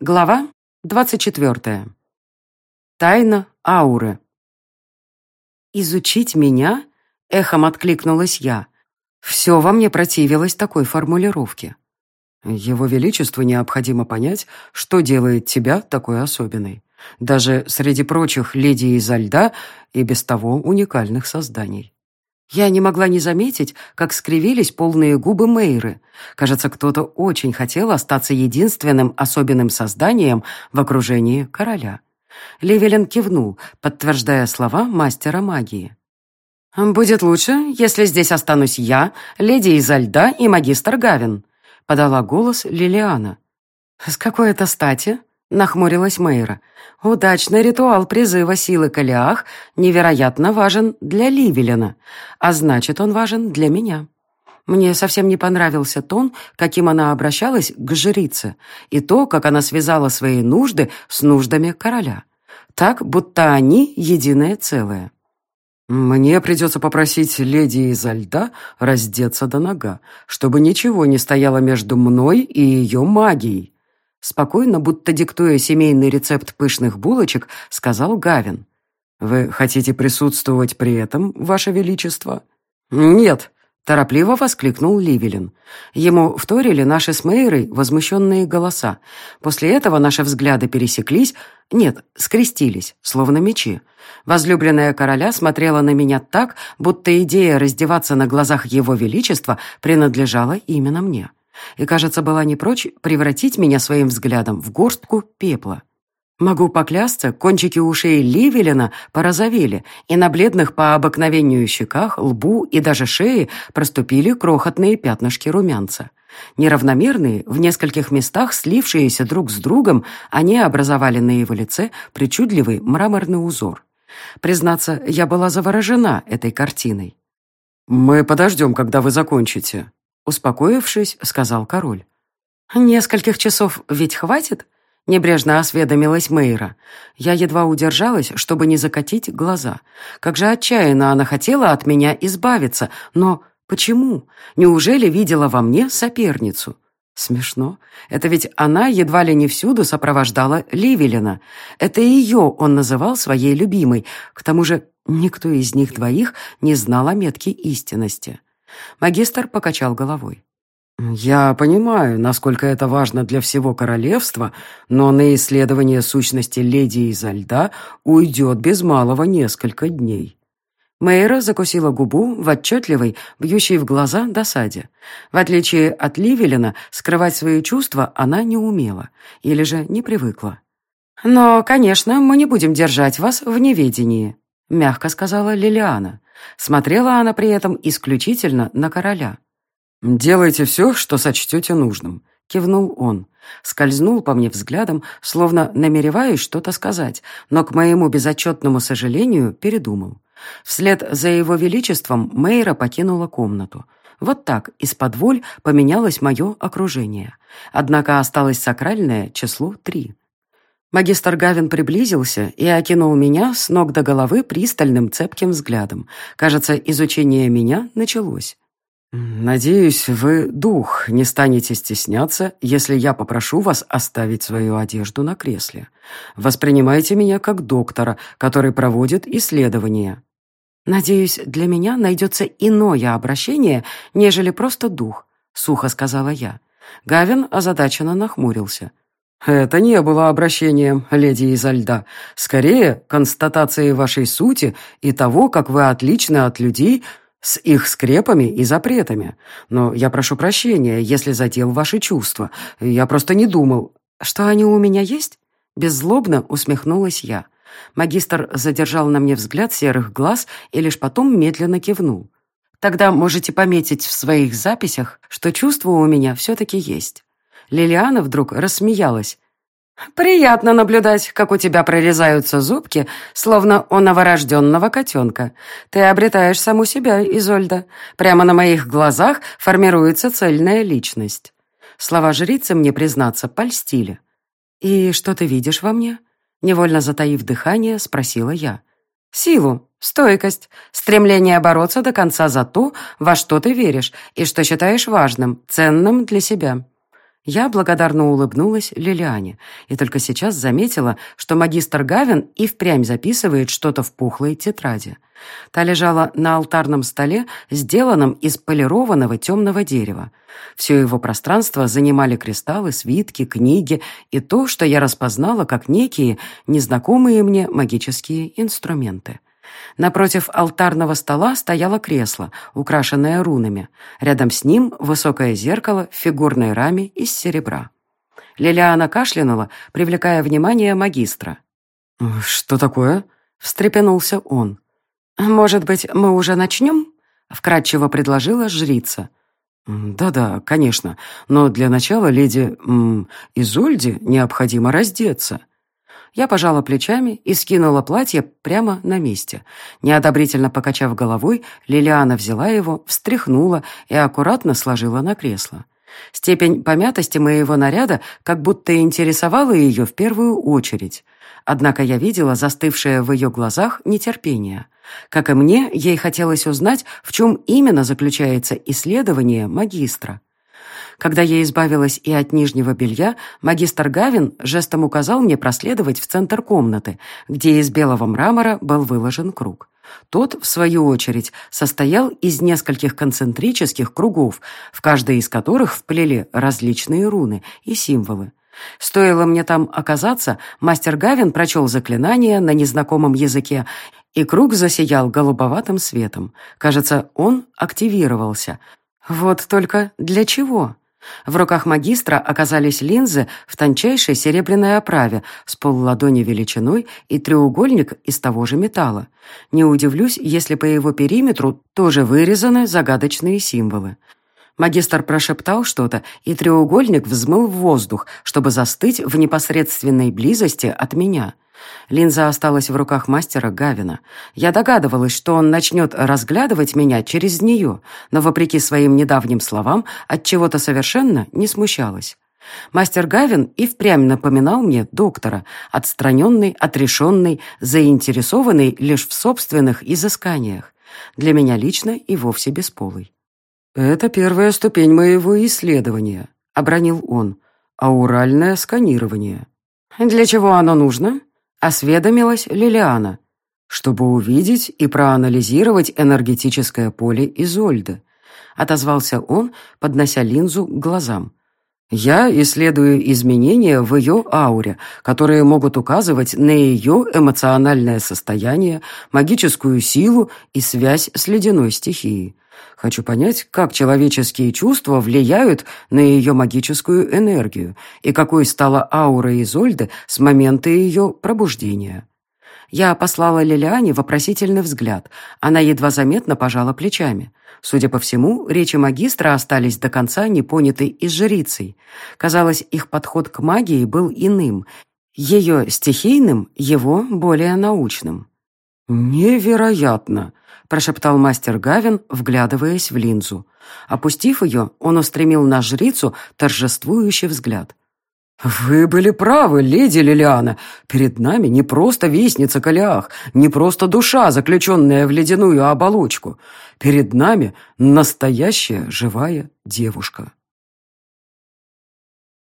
Глава 24. Тайна ауры. «Изучить меня?» — эхом откликнулась я. Все во мне противилось такой формулировке. Его Величеству необходимо понять, что делает тебя такой особенной. Даже среди прочих леди изо льда и без того уникальных созданий. Я не могла не заметить, как скривились полные губы Мейры. Кажется, кто-то очень хотел остаться единственным особенным созданием в окружении короля. Левелин кивнул, подтверждая слова мастера магии. «Будет лучше, если здесь останусь я, леди изо льда и магистр Гавин», — подала голос Лилиана. «С какой это стати?» — нахмурилась Мейра. «Удачный ритуал призыва силы Калиах невероятно важен для Ливелина, а значит, он важен для меня». Мне совсем не понравился тон, каким она обращалась к жрице, и то, как она связала свои нужды с нуждами короля. Так, будто они единое целое. «Мне придется попросить леди изо льда раздеться до нога, чтобы ничего не стояло между мной и ее магией», Спокойно, будто диктуя семейный рецепт пышных булочек, сказал Гавин. «Вы хотите присутствовать при этом, Ваше Величество?» «Нет», — торопливо воскликнул Ливелин. Ему вторили наши с Мейрой возмущенные голоса. После этого наши взгляды пересеклись, нет, скрестились, словно мечи. Возлюбленная короля смотрела на меня так, будто идея раздеваться на глазах его величества принадлежала именно мне и, кажется, была не прочь превратить меня своим взглядом в горстку пепла. Могу поклясться, кончики ушей Ливелина порозовели, и на бледных по обыкновению щеках, лбу и даже шее проступили крохотные пятнышки румянца. Неравномерные, в нескольких местах слившиеся друг с другом, они образовали на его лице причудливый мраморный узор. Признаться, я была заворожена этой картиной. «Мы подождем, когда вы закончите», Успокоившись, сказал король. «Нескольких часов ведь хватит?» Небрежно осведомилась Мейра. Я едва удержалась, чтобы не закатить глаза. Как же отчаянно она хотела от меня избавиться. Но почему? Неужели видела во мне соперницу? Смешно. Это ведь она едва ли не всюду сопровождала Ливелина. Это ее он называл своей любимой. К тому же никто из них двоих не знал о метке истинности. Магистр покачал головой. «Я понимаю, насколько это важно для всего королевства, но на исследование сущности леди изо льда уйдет без малого несколько дней». Мейра закусила губу в отчетливой, бьющей в глаза досаде. В отличие от Ливелина, скрывать свои чувства она не умела или же не привыкла. «Но, конечно, мы не будем держать вас в неведении», — мягко сказала Лилиана. Смотрела она при этом исключительно на короля. «Делайте все, что сочтете нужным», — кивнул он. Скользнул по мне взглядом, словно намереваясь что-то сказать, но, к моему безотчетному сожалению, передумал. Вслед за его величеством Мейра покинула комнату. Вот так, из-под воль, поменялось мое окружение. Однако осталось сакральное число три. Магистр Гавин приблизился и окинул меня с ног до головы пристальным цепким взглядом. Кажется, изучение меня началось. «Надеюсь, вы, дух, не станете стесняться, если я попрошу вас оставить свою одежду на кресле. Воспринимайте меня как доктора, который проводит исследования». «Надеюсь, для меня найдется иное обращение, нежели просто дух», — сухо сказала я. Гавин озадаченно нахмурился. «Это не было обращением, леди изо льда. Скорее, констатацией вашей сути и того, как вы отличны от людей с их скрепами и запретами. Но я прошу прощения, если задел ваши чувства. Я просто не думал, что они у меня есть?» Беззлобно усмехнулась я. Магистр задержал на мне взгляд серых глаз и лишь потом медленно кивнул. «Тогда можете пометить в своих записях, что чувства у меня все-таки есть». Лилиана вдруг рассмеялась. «Приятно наблюдать, как у тебя прорезаются зубки, словно у новорожденного котенка. Ты обретаешь саму себя, Изольда. Прямо на моих глазах формируется цельная личность». Слова жрицы мне, признаться, польстили. «И что ты видишь во мне?» Невольно затаив дыхание, спросила я. «Силу, стойкость, стремление бороться до конца за то, во что ты веришь и что считаешь важным, ценным для себя». Я благодарно улыбнулась Лилиане и только сейчас заметила, что магистр Гавин и впрямь записывает что-то в пухлой тетради. Та лежала на алтарном столе, сделанном из полированного темного дерева. Все его пространство занимали кристаллы, свитки, книги и то, что я распознала как некие незнакомые мне магические инструменты. Напротив алтарного стола стояло кресло, украшенное рунами. Рядом с ним высокое зеркало в фигурной раме из серебра. Лилиана кашлянула, привлекая внимание магистра. «Что такое?» — встрепенулся он. «Может быть, мы уже начнем?» — вкратчиво предложила жрица. «Да-да, конечно, но для начала леди м, Изольде необходимо раздеться». Я пожала плечами и скинула платье прямо на месте. Неодобрительно покачав головой, Лилиана взяла его, встряхнула и аккуратно сложила на кресло. Степень помятости моего наряда как будто интересовала ее в первую очередь. Однако я видела застывшее в ее глазах нетерпение. Как и мне, ей хотелось узнать, в чем именно заключается исследование магистра. Когда я избавилась и от нижнего белья, магистр Гавин жестом указал мне проследовать в центр комнаты, где из белого мрамора был выложен круг. Тот, в свою очередь, состоял из нескольких концентрических кругов, в каждой из которых вплели различные руны и символы. Стоило мне там оказаться, мастер Гавин прочел заклинание на незнакомом языке, и круг засиял голубоватым светом. Кажется, он активировался. Вот только для чего? В руках магистра оказались линзы в тончайшей серебряной оправе с полладони величиной и треугольник из того же металла. Не удивлюсь, если по его периметру тоже вырезаны загадочные символы. Магистр прошептал что-то, и треугольник взмыл в воздух, чтобы застыть в непосредственной близости от меня — Линза осталась в руках мастера Гавина. Я догадывалась, что он начнет разглядывать меня через нее, но, вопреки своим недавним словам, от чего то совершенно не смущалась. Мастер Гавин и впрямь напоминал мне доктора, отстраненный, отрешенный, заинтересованный лишь в собственных изысканиях. Для меня лично и вовсе бесполый. «Это первая ступень моего исследования», — обронил он. «Ауральное сканирование». «Для чего оно нужно?» Осведомилась Лилиана, чтобы увидеть и проанализировать энергетическое поле Изольды. Отозвался он, поднося линзу к глазам. Я исследую изменения в ее ауре, которые могут указывать на ее эмоциональное состояние, магическую силу и связь с ледяной стихией. Хочу понять, как человеческие чувства влияют на ее магическую энергию и какой стала аура Изольды с момента ее пробуждения. Я послала Лилиане вопросительный взгляд. Она едва заметно пожала плечами. Судя по всему, речи магистра остались до конца непоняты и жрицей. Казалось, их подход к магии был иным. Ее стихийным, его более научным. «Невероятно!» — прошептал мастер Гавин, вглядываясь в линзу. Опустив ее, он устремил на жрицу торжествующий взгляд. «Вы были правы, леди Лилиана. Перед нами не просто вестница Калиах, не просто душа, заключенная в ледяную оболочку. Перед нами настоящая живая девушка».